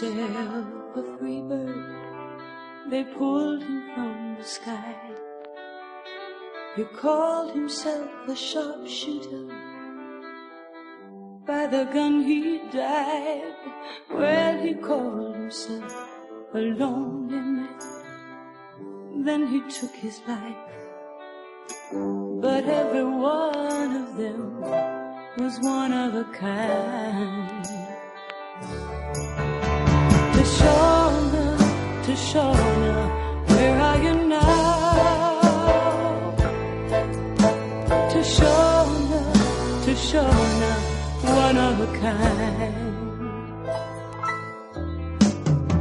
Himself a free bird. They pulled him from the sky. He called himself a sharpshooter. By the gun he died. Well, he called himself a lonely man. Then he took his life. But every one of them was one of a kind. Shauna, where are you now? To Shauna, to Shauna, one of a kind.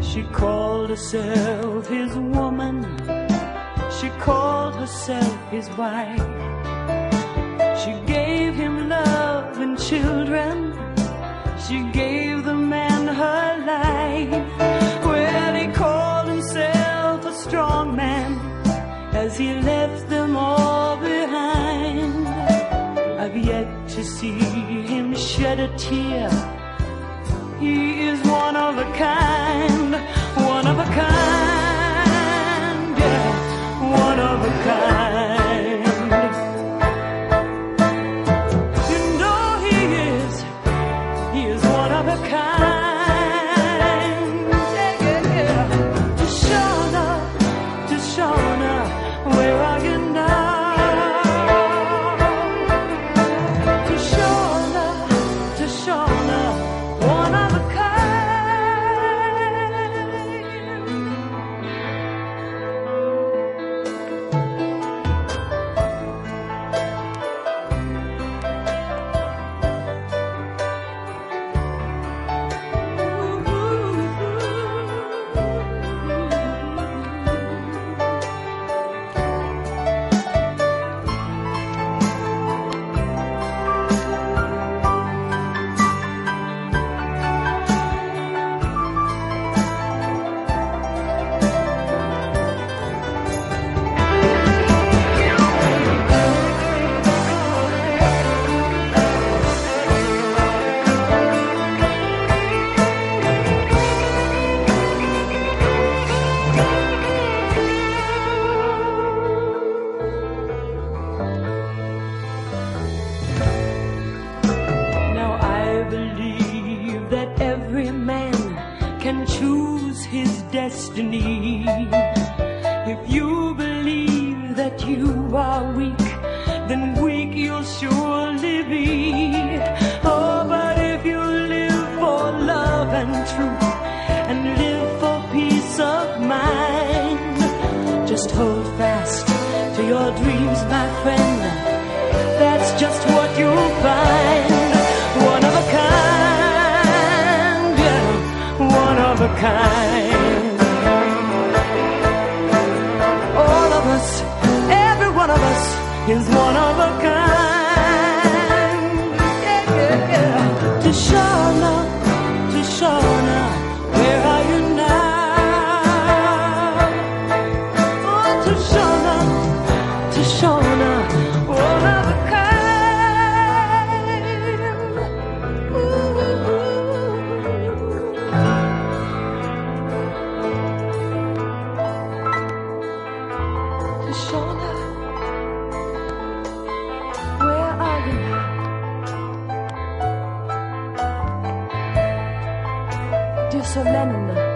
She called herself his woman. She called herself his wife. She gave him love and children. She gave he left them all behind. I've yet to see him shed a tear. He is one of a kind, one of a kind, yeah, one of a kind. You his destiny. If you believe that you are weak, then weak you'll surely be. Oh, but if you live for love and truth and live for peace of mind, just hold fast to your dreams, my friend. That's just what you'll find. Of a kind. All of us, every one of us is one of a kind. Yeah, yeah, yeah. To Shauna, solenne